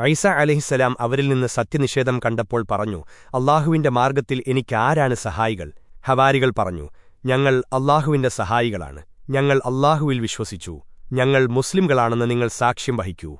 ഐസ അലഹിസലാം അവരിൽ നിന്ന് സത്യനിഷേധം കണ്ടപ്പോൾ പറഞ്ഞു അള്ളാഹുവിന്റെ മാർഗത്തിൽ എനിക്കാരാണ് സഹായികൾ. ഹവാരികൾ പറഞ്ഞു ഞങ്ങൾ അള്ളാഹുവിന്റെ സഹായികളാണ്. ഞങ്ങൾ അള്ളാഹുവിൽ വിശ്വസിച്ചു. ഞങ്ങൾ മുസ്ലിംകളാണെന്ന് നിങ്ങൾ സാക്ഷ്യം വഹിക്കൂ.